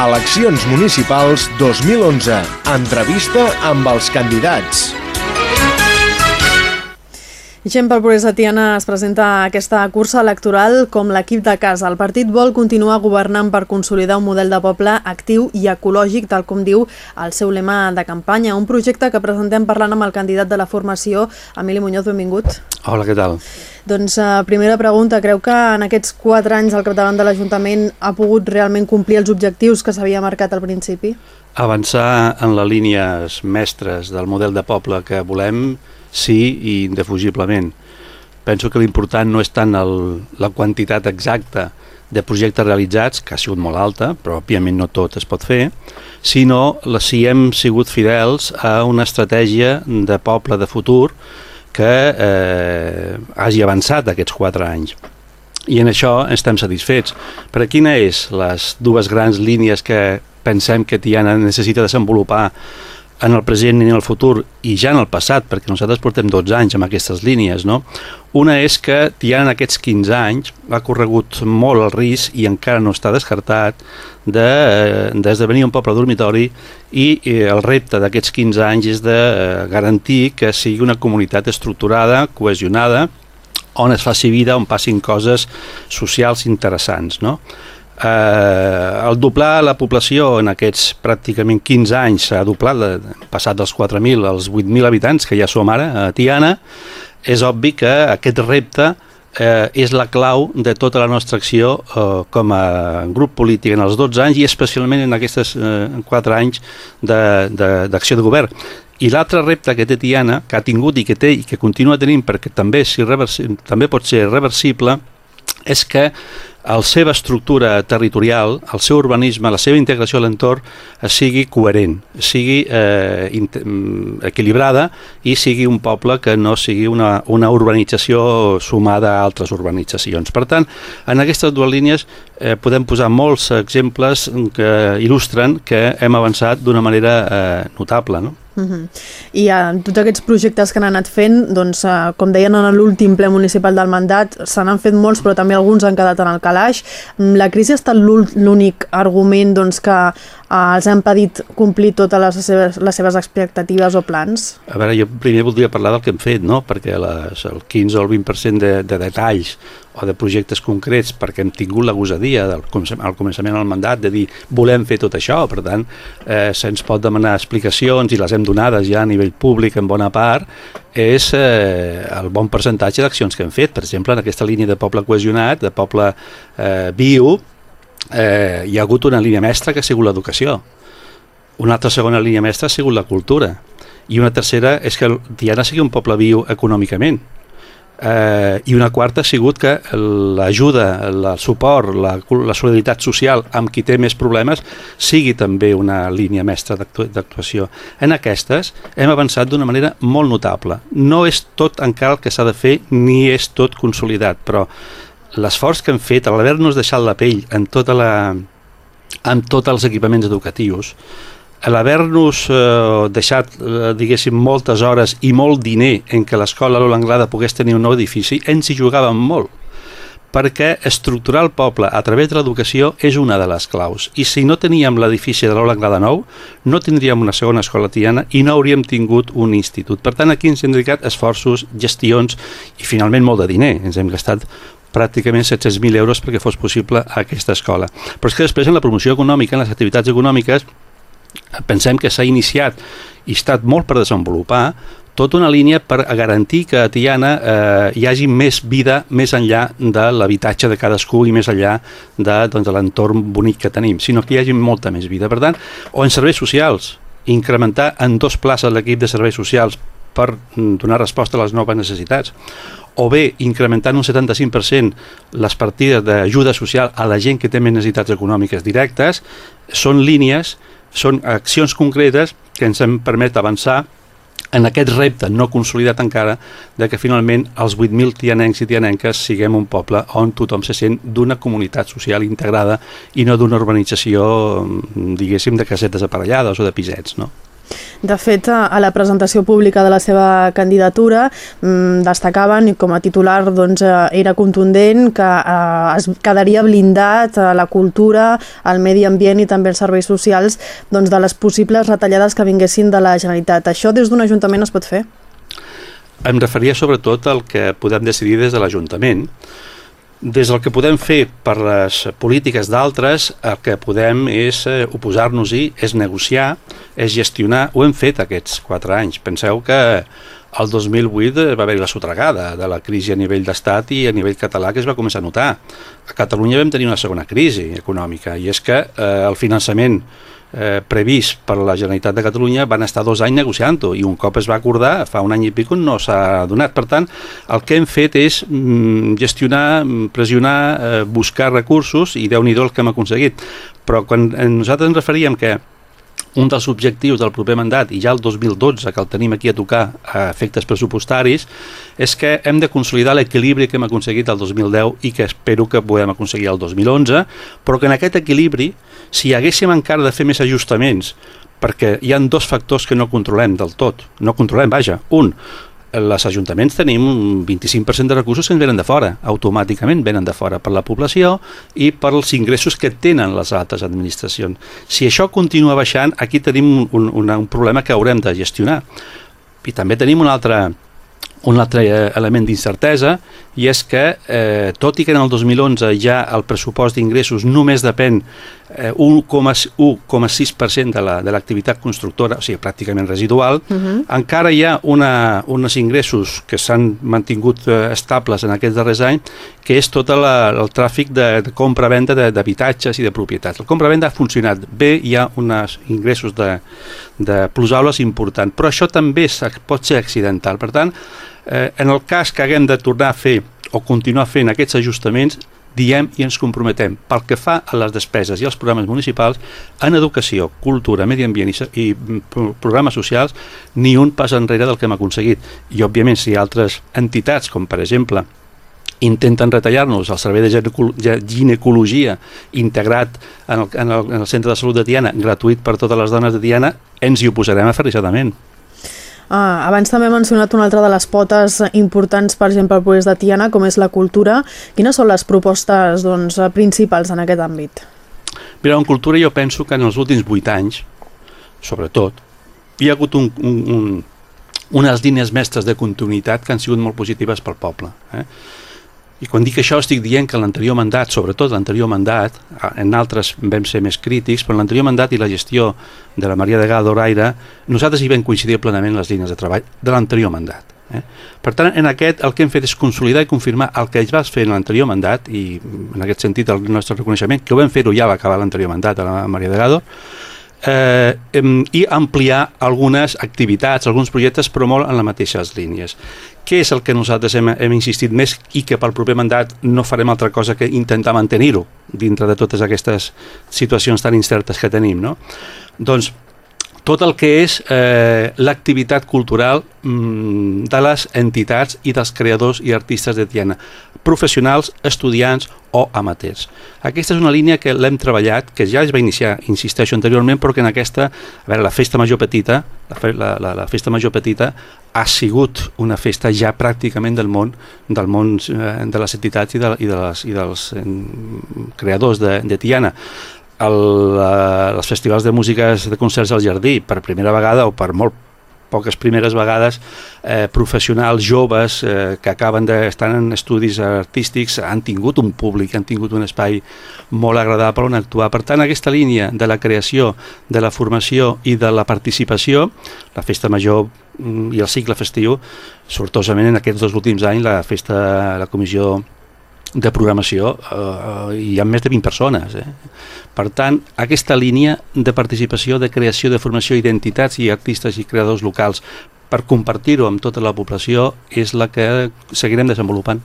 Eleccions municipals 2011. Entrevista amb els candidats. Gent pel Progrés de Tiana es presenta aquesta cursa electoral com l'equip de casa. El partit vol continuar governant per consolidar un model de poble actiu i ecològic, tal com diu el seu lema de campanya. Un projecte que presentem parlant amb el candidat de la formació, Emili Muñoz, benvingut. Hola, què tal? Doncs uh, primera pregunta, creu que en aquests quatre anys al capdavant de l'Ajuntament ha pogut realment complir els objectius que s'havia marcat al principi? Avançar en les línies mestres del model de poble que volem sí i indefugiblement. Penso que l'important no és tant el, la quantitat exacta de projectes realitzats, que ha sigut molt alta, però òbviament no tot es pot fer, sinó si hem sigut fidels a una estratègia de poble de futur que eh, hagi avançat aquests quatre anys. I en això estem satisfets. Per quina és les dues grans línies que pensem que Tiana necessita desenvolupar en el present i en el futur i ja en el passat, perquè nosaltres portem 12 anys amb aquestes línies, no? Una és que ja en aquests 15 anys ha corregut molt el risc i encara no està descartat d'esdevenir de, un poble dormitori i eh, el repte d'aquests 15 anys és de eh, garantir que sigui una comunitat estructurada, cohesionada, on es faci vida, on passin coses socials interessants, no? Eh, el doblar la població en aquests pràcticament 15 anys s'ha doblat, passat dels 4.000 als 8.000 habitants que ja som ara a Tiana, és obvi que aquest repte eh, és la clau de tota la nostra acció eh, com a grup polític en els 12 anys i especialment en aquests eh, 4 anys d'acció de, de, de govern. I l'altre repte que té Tiana, que ha tingut i que té i que continua tenint perquè també, si també pot ser reversible, és que la seva estructura territorial, el seu urbanisme, la seva integració a l'entorn sigui coherent, sigui eh, mm, equilibrada i sigui un poble que no sigui una, una urbanització sumada a altres urbanitzacions. Per tant, en aquestes dues línies eh, podem posar molts exemples que il·lustren que hem avançat d'una manera eh, notable. No? Uh -huh. I uh, tots aquests projectes que han anat fent, doncs, uh, com deien en l'últim ple municipal del mandat, se n'han fet molts, però també alguns han quedat en el calaix. Mm, la crisi ha estat l'únic argument doncs, que uh, els ha impedit complir totes les seves, les seves expectatives o plans? A veure, jo primer voldria parlar del que hem fet, no? perquè les, el 15 o el 20% de, de detalls o de projectes concrets perquè hem tingut la gosadia del, al començament del mandat de dir volem fer tot això, per tant eh, se'ns pot demanar explicacions i les hem donades ja a nivell públic en bona part és eh, el bon percentatge d'accions que hem fet, per exemple en aquesta línia de poble cohesionat, de poble eh, viu eh, hi ha hagut una línia mestra que ha sigut l'educació una altra segona línia mestra ha sigut la cultura i una tercera és que Tiana sigui un poble viu econòmicament eh, i una quarta ha sigut que l'ajuda, el suport, la, la solidaritat social amb qui té més problemes sigui també una línia mestra d'actuació. En aquestes hem avançat d'una manera molt notable. No és tot encara el que s'ha de fer ni és tot consolidat, però l'esforç que hem fet, al haver-nos deixat la pell en tota la amb tots els equipaments educatius, l'haver-nos eh, deixat, eh, diguéssim, moltes hores i molt diner en què l'escola Lola Anglada pogués tenir un nou edifici, ens hi jugàvem molt perquè estructurar el poble a través de l'educació és una de les claus. I si no teníem l'edifici de l'Ola Anglada Nou, no tindríem una segona escola tiana i no hauríem tingut un institut. Per tant, aquí ens hem dedicat esforços, gestions i finalment molt de diner. Ens hem gastat pràcticament 700.000 euros perquè fos possible aquesta escola. Però és que després en la promoció econòmica, en les activitats econòmiques, pensem que s'ha iniciat i estat molt per desenvolupar tota una línia per garantir que a Tiana eh, hi hagi més vida més enllà de l'habitatge de cadascú i més enllà de, doncs, de l'entorn bonic que tenim, sinó que hi hagi molta més vida. Per tant, o en serveis socials, incrementar en dos places l'equip de serveis socials per mm, donar resposta a les noves necessitats, o bé incrementant un 75% les partides d'ajuda social a la gent que té més necessitats econòmiques directes, són línies són accions concretes que ens han permet avançar en aquest repte no consolidat encara de que finalment els 8.000 tianencs i tianenques siguem un poble on tothom se sent d'una comunitat social integrada i no d'una urbanització, diguéssim, de casetes aparellades o de pisets, no? De fet, a la presentació pública de la seva candidatura mmm, destacaven com a titular doncs, eh, era contundent que eh, es quedaria blindat a la cultura, al medi ambient i també els serveis socials doncs, de les possibles retallades que vinguessin de la Generalitat. Això des d'un Ajuntament es pot fer? Em referia sobretot al que podem decidir des de l'Ajuntament, des del que podem fer per les polítiques d'altres, el que podem és eh, oposar-nos-hi, és negociar, és gestionar. Ho hem fet aquests quatre anys. Penseu que el 2008 va haver la sotregada de la crisi a nivell d'estat i a nivell català que es va començar a notar. A Catalunya vam tenir una segona crisi econòmica i és que eh, el finançament eh, previst per la Generalitat de Catalunya van estar dos anys negociant-ho i un cop es va acordar, fa un any i pico no s'ha donat. Per tant, el que hem fet és mm, gestionar, mm, pressionar, eh, buscar recursos i déu nhi el que hem aconseguit. Però quan nosaltres ens referíem que un dels objectius del proper mandat, i ja el 2012, que el tenim aquí a tocar a efectes pressupostaris, és que hem de consolidar l'equilibri que hem aconseguit el 2010 i que espero que podem aconseguir el 2011, però que en aquest equilibri, si haguéssim encara de fer més ajustaments, perquè hi han dos factors que no controlem del tot, no controlem, vaja, un, els ajuntaments tenim un 25% de recursos que ens venen de fora, automàticament venen de fora per la població i per els ingressos que tenen les altres administracions. Si això continua baixant, aquí tenim un, un, un problema que haurem de gestionar. I també tenim un altre, un altre eh, element d'incertesa i és que, eh, tot i que en el 2011 ja el pressupost d'ingressos només depèn eh, 1,6% de l'activitat la, constructora, o sigui, pràcticament residual, uh mhm. -huh. encara hi ha una, uns ingressos que s'han mantingut eh, estables en aquests darrers anys, que és tot la, el tràfic de, de compra-venda d'habitatges i de propietats. El compra-venda ha funcionat bé, hi ha uns ingressos de, de plusaules important, però això també pot ser accidental. Per tant, eh, en el cas que haguem de tornar a fer o continuar fent aquests ajustaments, diem i ens comprometem pel que fa a les despeses i als programes municipals en educació, cultura, medi ambient i, i programes socials ni un pas enrere del que hem aconseguit i òbviament si altres entitats com per exemple intenten retallar-nos el servei de ginecologia integrat en el, en, el, en el centre de salut de Tiana, gratuït per totes les dones de Tiana, ens hi oposarem aferrissadament. Ah, abans també he mencionat una altra de les potes importants, per exemple, al progrés de Tiana, com és la cultura. Quines són les propostes doncs, principals en aquest àmbit? Mira, en cultura jo penso que en els últims vuit anys, sobretot, hi ha hagut un, un, un, unes línies mestres de continuïtat que han sigut molt positives pel poble. Eh? I quan dic això estic dient que l'anterior mandat, sobretot l'anterior mandat, en altres vam ser més crítics, però l'anterior mandat i la gestió de la Maria de d'Oraire, nosaltres hi vam coincidir plenament les línies de treball de l'anterior mandat. Eh? Per tant, en aquest el que hem fet és consolidar i confirmar el que es va fer en l'anterior mandat i en aquest sentit el nostre reconeixement, que ho vam fer-ho ja va acabar l'anterior mandat a la Maria de Gado, eh, i ampliar algunes activitats, alguns projectes, però molt en les mateixes línies. Què és el que nosaltres hem, hem insistit més i que pel proper mandat no farem altra cosa que intentar mantenir-ho dintre de totes aquestes situacions tan incertes que tenim, no? Doncs tot el que és eh, l'activitat cultural mm, de les entitats i dels creadors i artistes de Tiana, professionals, estudiants o amateurs. Aquesta és una línia que l'hem treballat, que ja es va iniciar, insisteixo anteriorment, però que en aquesta, a veure, la festa major petita, la, la, la festa major petita ha sigut una festa ja pràcticament del món del món eh, de les entitats i, de, i, de les, i dels eh, creadors de, de Tiana el, uh, els festivals de músiques de concerts al jardí per primera vegada o per molt poques primeres vegades eh, professionals joves eh, que acaben d'estar en estudis artístics han tingut un públic, han tingut un espai molt agradable on actuar. Per tant, aquesta línia de la creació, de la formació i de la participació, la festa major mm, i el cicle festiu, sortosament en aquests dos últims anys la festa, la comissió de programació eh, hi ha més de 20 persones. Eh? Per tant, aquesta línia de participació, de creació, de formació d'identitats i artistes i creadors locals per compartir-ho amb tota la població és la que seguirem desenvolupant.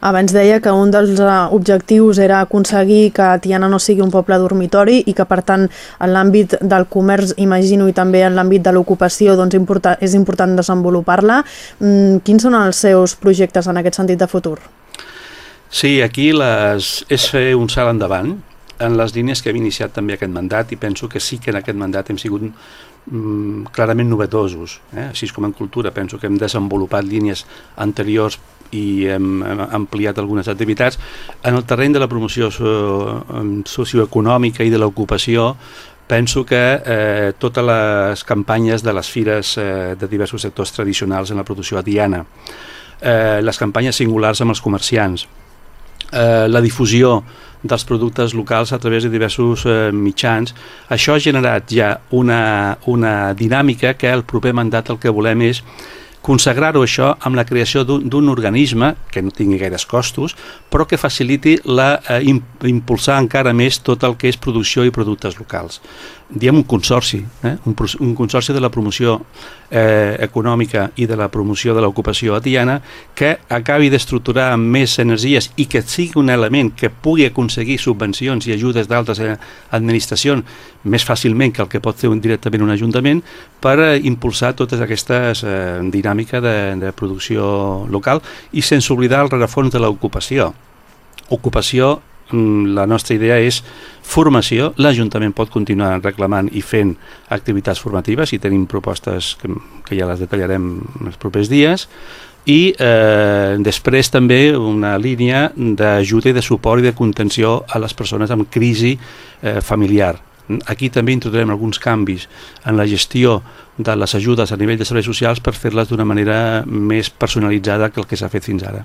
Abans deia que un dels eh, objectius era aconseguir que Tiana no sigui un poble dormitori i que, per tant, en l'àmbit del comerç, imagino, i també en l'àmbit de l'ocupació, doncs importa, és important desenvolupar-la. Mm, quins són els seus projectes en aquest sentit de futur? Sí, aquí les, és fer un salt endavant en les línies que hem iniciat també aquest mandat i penso que sí que en aquest mandat hem sigut mm, clarament novetosos. Eh? Així com en cultura penso que hem desenvolupat línies anteriors i hem, hem ampliat algunes activitats. En el terreny de la promoció so, socioeconòmica i de l'ocupació penso que eh, totes les campanyes de les fires eh, de diversos sectors tradicionals en la producció atiana, eh, les campanyes singulars amb els comerciants, eh, la difusió dels productes locals a través de diversos eh, mitjans. Això ha generat ja una, una dinàmica que el proper mandat el que volem és consagrar-ho això amb la creació d'un organisme que no tingui gaires costos, però que faciliti la, eh, impulsar encara més tot el que és producció i productes locals diem un consorci, eh? un, un consorci de la promoció eh, econòmica i de la promoció de l'ocupació a que acabi d'estructurar amb més energies i que sigui un element que pugui aconseguir subvencions i ajudes d'altres eh, administracions més fàcilment que el que pot fer un, directament un ajuntament per eh, impulsar totes aquestes eh, dinàmica de, de producció local i sense oblidar el rerefons de l'ocupació. Ocupació Mm, la nostra idea és formació. L'Ajuntament pot continuar reclamant i fent activitats formatives i tenim propostes que, que ja les detallarem els propers dies i eh, després també una línia d'ajuda i de suport i de contenció a les persones amb crisi eh, familiar. Aquí també introduirem alguns canvis en la gestió de les ajudes a nivell de serveis socials per fer-les d'una manera més personalitzada que el que s'ha fet fins ara.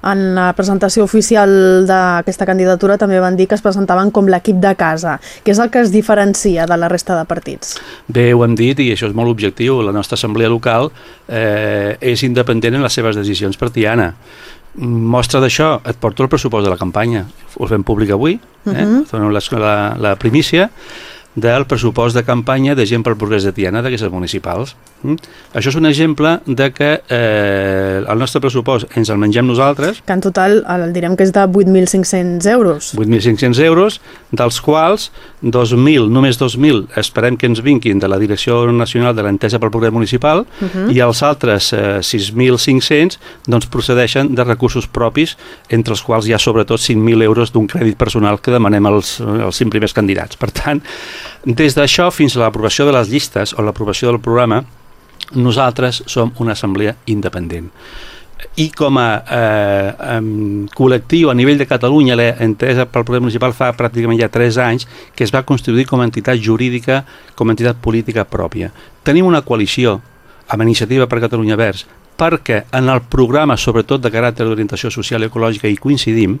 En la presentació oficial d'aquesta candidatura també van dir que es presentaven com l'equip de casa, que és el que es diferencia de la resta de partits. Bé, ho hem dit i això és molt objectiu. La nostra assemblea local eh, és independent en les seves decisions partiana. Mostra d'això, et porto el pressupost de la campanya. Ho fem públic avui, eh? uh -huh. la, la, la primícia del pressupost de campanya de gent pel progrés de Tiana d'aquestes municipals. Mm? Això és un exemple de que eh, el nostre pressupost ens el mengem nosaltres. Que en total el direm que és de 8.500 euros. 8.500 euros, dels quals 2.000, només 2.000, esperem que ens vinguin de la Direcció Nacional de l'Entesa pel Progrés Municipal uh mhm. -huh. i els altres eh, 6.500 doncs, procedeixen de recursos propis, entre els quals hi ha sobretot 5.000 euros d'un crèdit personal que demanem als, als 5 primers candidats. Per tant, des d'això fins a l'aprovació de les llistes o l'aprovació del programa, nosaltres som una assemblea independent i com a eh, um, col·lectiu a nivell de Catalunya l'entesa pel Poder Municipal fa pràcticament ja 3 anys que es va constituir com a entitat jurídica, com a entitat política pròpia. Tenim una coalició amb Iniciativa per Catalunya Verds perquè en el programa, sobretot de caràcter d'orientació social i ecològica, hi coincidim,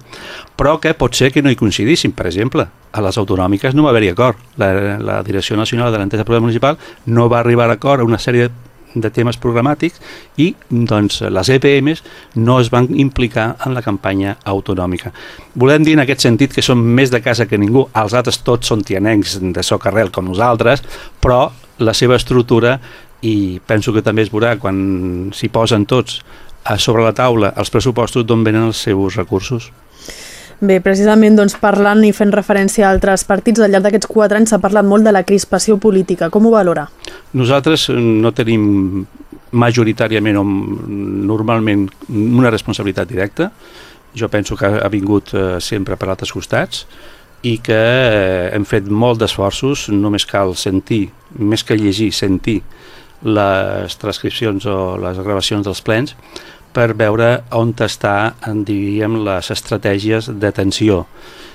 però que pot ser que no hi coincidíssim. Per exemple, a les autonòmiques no va haver-hi acord. La, la Direcció Nacional de l'Entesa Programa Municipal no va arribar a acord a una sèrie de de temes programàtics i doncs, les EPMs no es van implicar en la campanya autonòmica. Volem dir en aquest sentit que som més de casa que ningú, els altres tots són tianencs de socarrel com nosaltres, però la seva estructura i penso que també es veurà quan s'hi posen tots a sobre la taula els pressupostos d'on venen els seus recursos. Bé, precisament doncs, parlant i fent referència a altres partits, al llarg d'aquests quatre anys s'ha parlat molt de la crispació política. Com ho valora? Nosaltres no tenim majoritàriament o normalment una responsabilitat directa. Jo penso que ha vingut eh, sempre per altres costats i que eh, hem fet molt d'esforços, només cal sentir, més que llegir, sentir les transcripcions o les gravacions dels plens per veure on està, diríem, les estratègies d'atenció.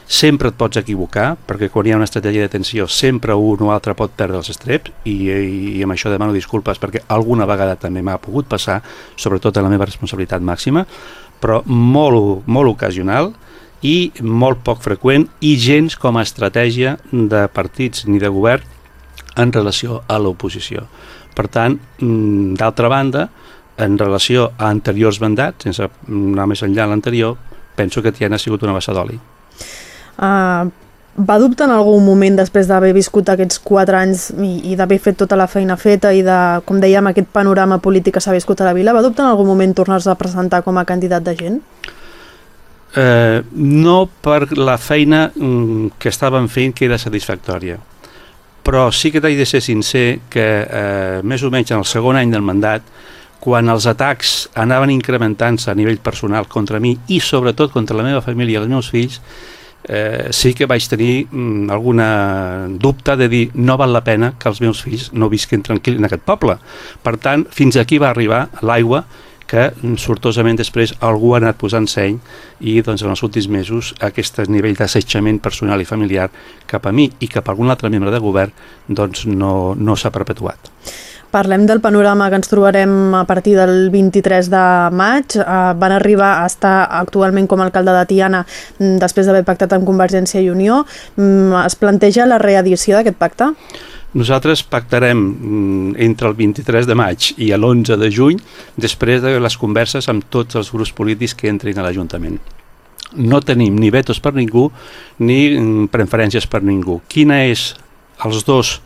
Sempre et pots equivocar, perquè quan hi ha una estratègia d'atenció sempre un o altre pot perdre els estreps i, i, i amb això demano disculpes perquè alguna vegada també m'ha pogut passar, sobretot en la meva responsabilitat màxima, però molt, molt ocasional i molt poc freqüent i gens com a estratègia de partits ni de govern en relació a l'oposició. Per tant, mm, d'altra banda, en relació a anteriors mandats, sense anar més enllà l'anterior, penso que Tiana ha sigut una bassa d'oli. Uh, va dubtar en algun moment, després d'haver viscut aquests quatre anys i, i d'haver fet tota la feina feta i de, com dèiem, aquest panorama polític que s'ha viscut a la vila, va dubtar en algun moment tornar-se a presentar com a candidat de gent? Eh, no per la feina mm, que estaven fent que era satisfactòria però sí que t'he de ser sincer que eh, més o menys en el segon any del mandat quan els atacs anaven incrementant-se a nivell personal contra mi i sobretot contra la meva família i els meus fills, eh, sí que vaig tenir mm, alguna dubte de dir no val la pena que els meus fills no visquin tranquil en aquest poble. Per tant, fins aquí va arribar l'aigua que sortosament després algú ha anat posant seny i doncs, en els últims mesos aquest nivell d'assetjament personal i familiar cap a mi i cap a algun altre membre de govern doncs, no, no s'ha perpetuat. Parlem del panorama que ens trobarem a partir del 23 de maig. Uh, van arribar a estar actualment com a alcalde de Tiana mm, després d'haver pactat amb Convergència i Unió. Mm, es planteja la reedició d'aquest pacte? Nosaltres pactarem mm, entre el 23 de maig i l'11 de juny després de les converses amb tots els grups polítics que entrin a l'Ajuntament. No tenim ni vetos per ningú ni preferències per ningú. Quina és els dos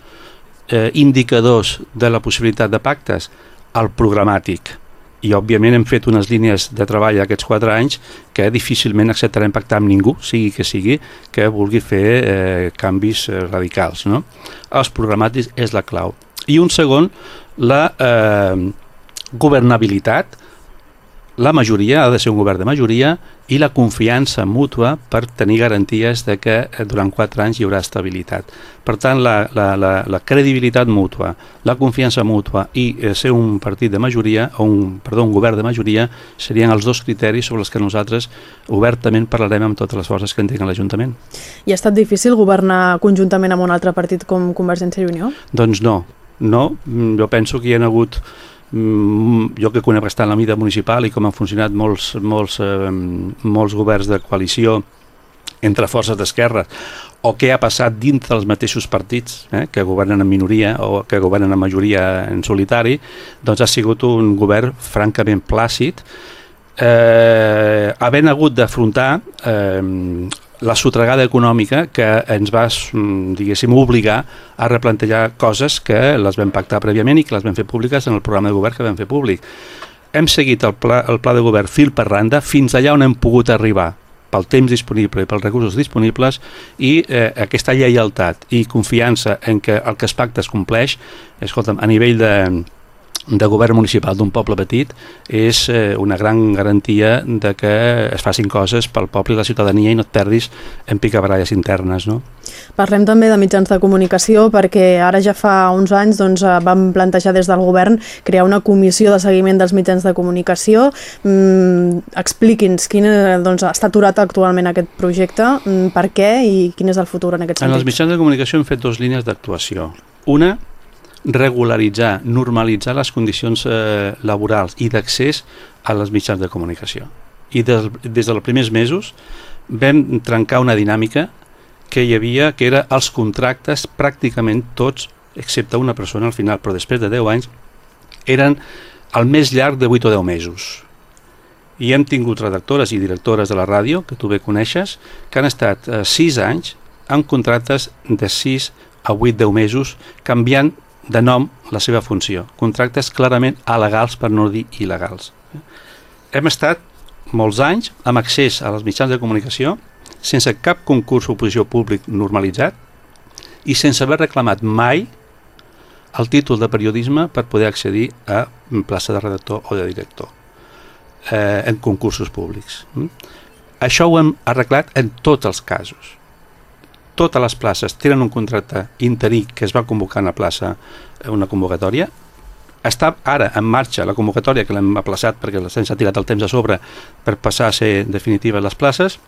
eh, indicadors de la possibilitat de pactes? El programàtic. I, òbviament, hem fet unes línies de treball aquests quatre anys que difícilment acceptarem pactar amb ningú, sigui que sigui, que vulgui fer eh, canvis eh, radicals. No? Els programàtics és la clau. I un segon, la eh, governabilitat, la majoria ha de ser un govern de majoria i la confiança mútua per tenir garanties de que eh, durant quatre anys hi haurà estabilitat. Per tant, la, la, la, la credibilitat mútua, la confiança mútua i eh, ser un partit de majoria, o un, perdó, un govern de majoria, serien els dos criteris sobre els que nosaltres obertament parlarem amb totes les forces que entrin a l'Ajuntament. I ha estat difícil governar conjuntament amb un altre partit com Convergència i Unió? Doncs no, no. Jo penso que hi ha hagut Mm, jo que conec bastant la mida municipal i com han funcionat molts, molts, eh, molts governs de coalició entre forces d'esquerra o què ha passat dintre dels mateixos partits eh, que governen en minoria o que governen en majoria en solitari, doncs ha sigut un govern francament plàcid. Eh, havent hagut d'afrontar eh, la sotregada econòmica que ens va, mm, diguéssim, obligar a replantejar coses que les vam pactar prèviament i que les vam fer públiques en el programa de govern que vam fer públic. Hem seguit el pla, el pla de govern fil per randa fins allà on hem pogut arribar pel temps disponible i pels recursos disponibles i eh, aquesta lleialtat i confiança en que el que es pacta es compleix, escolta'm, a nivell de, de govern municipal d'un poble petit és eh, una gran garantia de que es facin coses pel poble i la ciutadania i no et perdis en picabaralles internes. No? Parlem també de mitjans de comunicació perquè ara ja fa uns anys doncs, eh, vam plantejar des del govern crear una comissió de seguiment dels mitjans de comunicació. Mm, Expliqui'ns quin eh, doncs, està aturat actualment aquest projecte, mm, per què i quin és el futur en aquest sentit. En els mitjans de comunicació hem fet dues línies d'actuació. Una, regularitzar, normalitzar les condicions eh, laborals i d'accés a les mitjans de comunicació. I des, des dels primers mesos vam trencar una dinàmica que hi havia, que era els contractes pràcticament tots, excepte una persona al final, però després de 10 anys, eren el més llarg de 8 o 10 mesos. I hem tingut redactores i directores de la ràdio, que tu bé coneixes, que han estat eh, 6 anys amb contractes de 6 a 8-10 mesos, canviant de nom la seva funció. Contractes clarament alegals per no dir il·legals. Hem estat molts anys amb accés a les mitjans de comunicació sense cap concurs o oposició públic normalitzat i sense haver reclamat mai el títol de periodisme per poder accedir a plaça de redactor o de director eh, en concursos públics. Això ho hem arreglat en tots els casos totes les places tenen un contracte interí que es va convocar a la plaça eh, una convocatòria està ara en marxa la convocatòria que l'hem aplaçat perquè se'ns ha tirat el temps a sobre per passar a ser definitives les places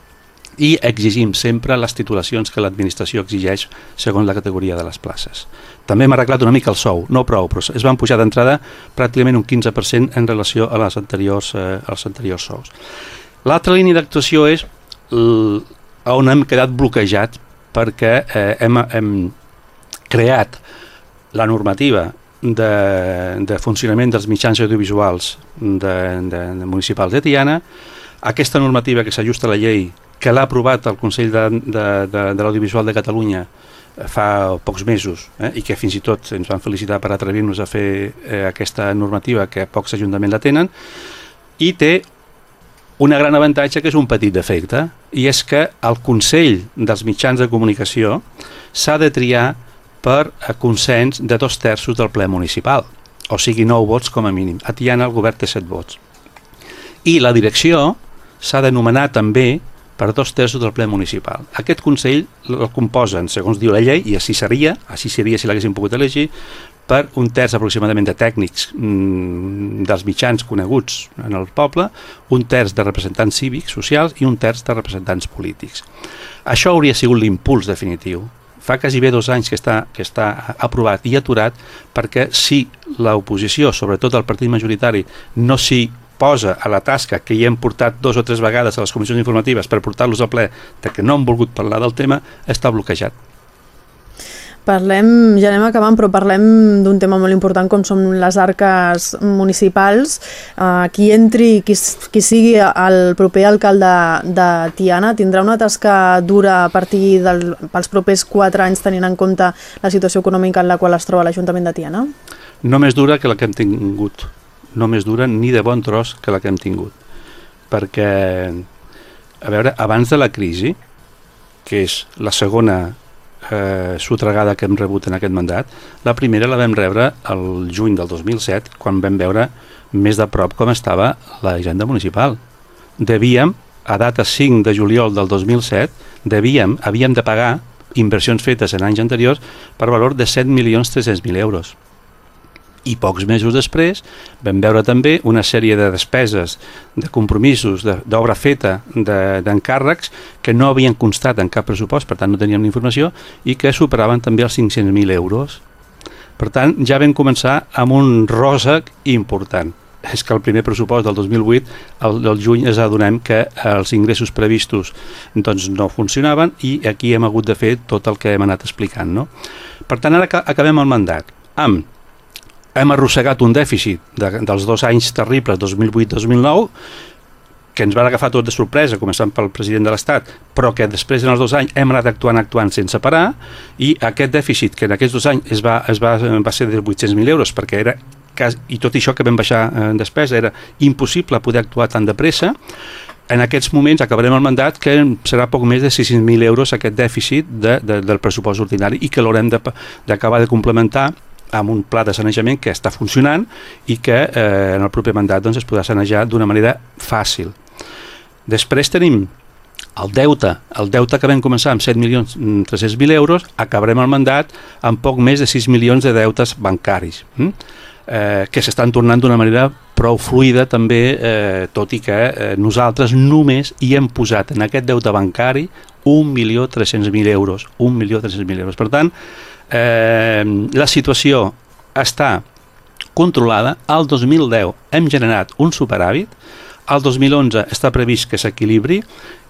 i exigim sempre les titulacions que l'administració exigeix segons la categoria de les places. També hem arreglat una mica el sou, no prou, però es van pujar d'entrada pràcticament un 15% en relació a les anteriors, eh, als anteriors sous. L'altra línia d'actuació és on hem quedat bloquejats perquè eh, hem, hem creat la normativa de, de funcionament dels mitjans audiovisuals de, de, de municipals de Tiana, aquesta normativa que s'ajusta a la llei que l'ha aprovat el Consell de, de, de, de l'Audiovisual de Catalunya eh, fa pocs mesos eh, i que fins i tot ens van felicitar per atrevir-nos a fer eh, aquesta normativa que pocs ajuntaments la tenen i té una gran avantatge que és un petit defecte i és que el Consell dels mitjans de comunicació s'ha de triar per a consens de dos terços del ple municipal, o sigui, nou vots com a mínim. A Tiana el govern té set vots. I la direcció s'ha de nomenar també per dos terços del ple municipal. Aquest Consell el composen, segons diu la llei, i així seria, així seria si l'haguéssim pogut elegir, per un terç aproximadament de tècnics mm, dels mitjans coneguts en el poble, un terç de representants cívics, socials i un terç de representants polítics. Això hauria sigut l'impuls definitiu. Fa quasi bé dos anys que està, que està aprovat i aturat perquè si l'oposició, sobretot el partit majoritari, no s'hi posa a la tasca que hi hem portat dos o tres vegades a les comissions informatives per portar-los al ple de que no han volgut parlar del tema, està bloquejat. Parlem, ja anem acabant, però parlem d'un tema molt important com són les arques municipals. Uh, qui entri, qui, qui sigui el proper alcalde de Tiana, tindrà una tasca dura a partir del, pels propers quatre anys tenint en compte la situació econòmica en la qual es troba l'Ajuntament de Tiana? No més dura que la que hem tingut. No més dura ni de bon tros que la que hem tingut. Perquè, a veure, abans de la crisi, que és la segona eh, sotregada que hem rebut en aquest mandat. La primera la vam rebre el juny del 2007, quan vam veure més de prop com estava la hisenda municipal. Devíem, a data 5 de juliol del 2007, devíem, havíem de pagar inversions fetes en anys anteriors per valor de 7.300.000 euros i pocs mesos després vam veure també una sèrie de despeses, de compromisos, d'obra feta, d'encàrrecs, de, que no havien constat en cap pressupost, per tant no teníem informació, i que superaven també els 500.000 euros. Per tant, ja vam començar amb un ròsec important. És que el primer pressupost del 2008, el, el juny, es adonem que els ingressos previstos doncs, no funcionaven i aquí hem hagut de fer tot el que hem anat explicant. No? Per tant, ara acabem el mandat amb hem arrossegat un dèficit de, dels dos anys terribles, 2008-2009, que ens van agafar tot de sorpresa, començant pel president de l'Estat, però que després en els dos anys hem anat actuant, actuant sense parar, i aquest dèficit, que en aquests dos anys es va, es va, va ser de 800.000 euros, perquè era i tot això que vam baixar en despesa era impossible poder actuar tan de pressa, en aquests moments acabarem el mandat que serà poc més de 600.000 euros aquest dèficit de, de, del pressupost ordinari i que l'haurem d'acabar de, de complementar amb un pla de sanejament que està funcionant i que eh, en el proper mandat doncs, es podrà sanejar d'una manera fàcil. Després tenim el deute, el deute que vam començar amb 7.300.000 euros, acabarem el mandat amb poc més de 6 milions de deutes bancaris, hm? eh, que s'estan tornant d'una manera prou fluida també, eh, tot i que eh, nosaltres només hi hem posat en aquest deute bancari 1.300.000 euros, 1.300.000 euros. Per tant, eh, la situació està controlada. Al 2010 hem generat un superàvit, al 2011 està previst que s'equilibri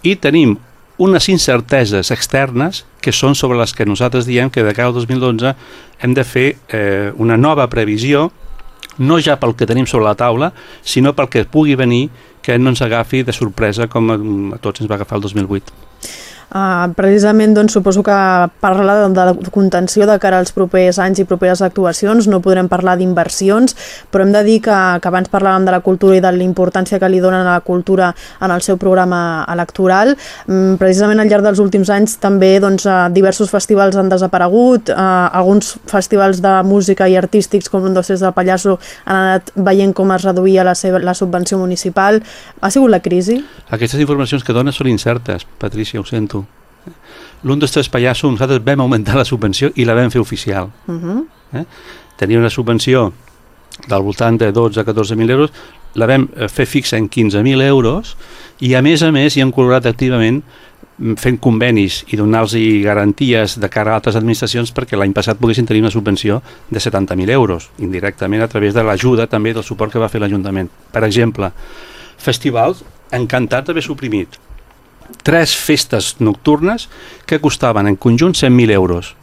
i tenim unes incerteses externes que són sobre les que nosaltres diem que de cara al 2012 hem de fer eh, una nova previsió no ja pel que tenim sobre la taula, sinó pel que pugui venir que no ens agafi de sorpresa com a tots ens va agafar el 2008. Uh, precisament doncs, suposo que parla de, de la contenció de cara als propers anys i properes actuacions, no podrem parlar d'inversions, però hem de dir que, que abans parlàvem de la cultura i de la importància que li donen a la cultura en el seu programa electoral. Um, precisament al llarg dels últims anys també doncs, uh, diversos festivals han desaparegut, uh, alguns festivals de música i artístics com un dels de Pallasso han anat veient com es reduïa la, seva, la subvenció municipal. Ha sigut la crisi? Aquestes informacions que dones són incertes, Patricia, ho sento l'un dels tres pallassos nosaltres vam augmentar la subvenció i la vam fer oficial. Uh -huh. eh? Tenia una subvenció del voltant de 12 a 14.000 euros, la vam eh, fer fixa en 15.000 euros i a més a més hi hem col·laborat activament mm, fent convenis i donar-los garanties de cara a altres administracions perquè l'any passat poguessin tenir una subvenció de 70.000 euros, indirectament a través de l'ajuda també del suport que va fer l'Ajuntament. Per exemple, festivals, encantat d'haver suprimit tres festes nocturnes que costaven en conjunt 100.000 euros.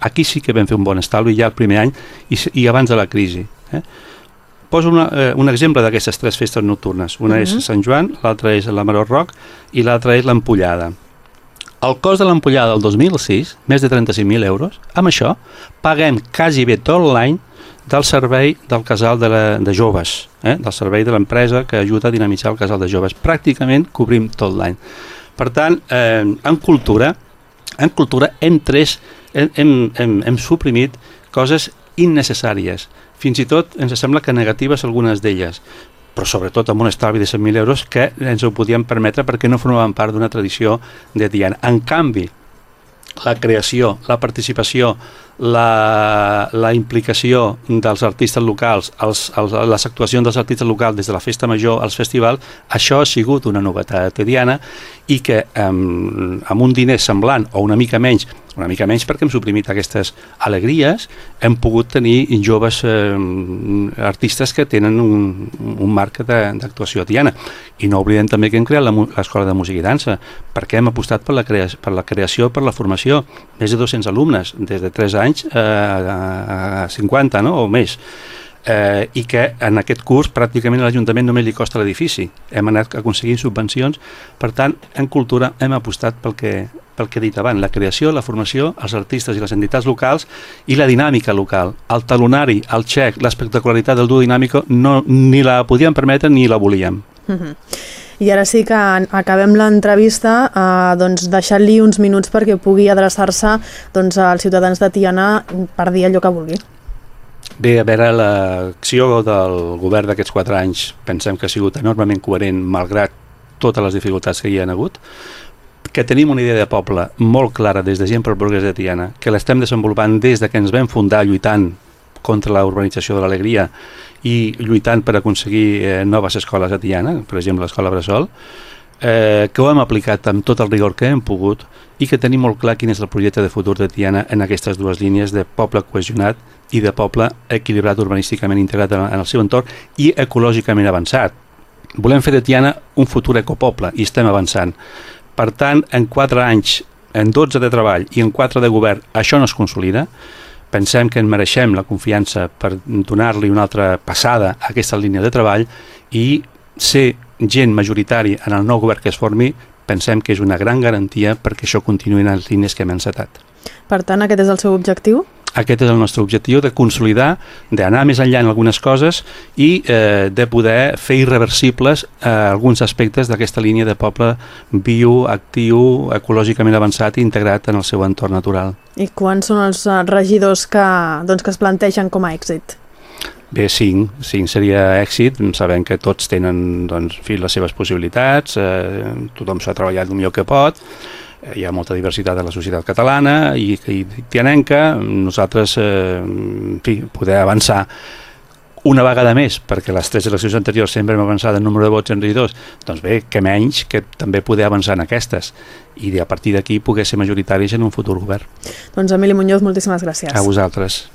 Aquí sí que vam fer un bon estalvi ja el primer any i, i abans de la crisi. Eh? Poso una, eh, un exemple d'aquestes tres festes nocturnes. Una uh -huh. és mhm. Sant Joan, l'altra és la Maró Roc i l'altra és l'Ampollada. El cost de l'ampollada del 2006, més de 35.000 euros, amb això paguem quasi bé tot l'any del servei del casal de, la, de joves, eh? del servei de l'empresa que ajuda a dinamitzar el casal de joves. Pràcticament cobrim tot l'any. Per tant, eh, en cultura, en cultura hem, tres, hem, hem, hem suprimit coses innecessàries. Fins i tot ens sembla que negatives algunes d'elles. però sobretot amb un estalvi de 100.000 euros que ens ho podíem permetre perquè no formaven part d'una tradició de Diana. En canvi, la creació, la participació, la, la implicació dels artistes locals, els, els, les actuacions dels artistes locals des de la festa major als festivals, això ha sigut una novetat diana i que amb, amb un diner semblant o una mica menys una mica menys perquè hem suprimit aquestes alegries, hem pogut tenir joves eh, artistes que tenen un, un marc d'actuació diana. I no oblidem també que hem creat l'Escola de Música i Dansa, perquè hem apostat per la, crea per la creació, per la formació. Més de 200 alumnes, des de 3 anys eh, a 50 no? o més eh, i que en aquest curs pràcticament a l'Ajuntament només li costa l'edifici. Hem anat aconseguint subvencions, per tant, en cultura hem apostat pel que, pel que he dit abans, la creació, la formació, els artistes i les entitats locals i la dinàmica local. El talonari, el xec, l'espectacularitat del duo dinàmico no, ni la podíem permetre ni la volíem. Uh mhm. I ara sí que acabem l'entrevista eh, doncs deixant-li uns minuts perquè pugui adreçar-se doncs, als ciutadans de Tiana per dir allò que vulgui. Bé, a veure, l'acció del govern d'aquests quatre anys pensem que ha sigut enormement coherent malgrat totes les dificultats que hi ha hagut, que tenim una idea de poble molt clara des de gent pel progrés de Tiana, que l'estem desenvolupant des de que ens vam fundar lluitant contra la urbanització de l'alegria i lluitant per aconseguir eh, noves escoles a Tiana, per exemple l'escola Bressol, eh, que ho hem aplicat amb tot el rigor que hem pogut i que tenim molt clar quin és el projecte de futur de Tiana en aquestes dues línies de poble cohesionat i de poble equilibrat urbanísticament integrat en, el seu entorn i ecològicament avançat. Volem fer de Tiana un futur ecopoble i estem avançant. Per tant, en 4 anys, en 12 de treball i en 4 de govern, això no es consolida. Pensem que en mereixem la confiança per donar-li una altra passada a aquesta línia de treball i ser gent majoritari en el nou govern que es formi pensem que és una gran garantia perquè això continuï en les línies que hem encetat. Per tant, aquest és el seu objectiu? Aquest és el nostre objectiu, de consolidar, d'anar més enllà en algunes coses i eh, de poder fer irreversibles eh, alguns aspectes d'aquesta línia de poble bio, actiu, ecològicament avançat i integrat en el seu entorn natural. I quants són els eh, regidors que, doncs, que es plantegen com a èxit? Bé, cinc, cinc seria èxit, sabem que tots tenen doncs, fi, les seves possibilitats, eh, tothom s'ha treballat el millor que pot, hi ha molta diversitat a la societat catalana i, i tianenca, nosaltres eh, en fi, poder avançar una vegada més, perquè les tres eleccions anteriors sempre hem avançat en número de vots en regidors, doncs bé, que menys que també poder avançar en aquestes i a partir d'aquí poder ser majoritaris en un futur govern. Doncs Emili Muñoz, moltíssimes gràcies. A vosaltres.